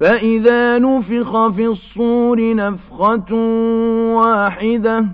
فإذا نفخ في الصور نفخة واحدة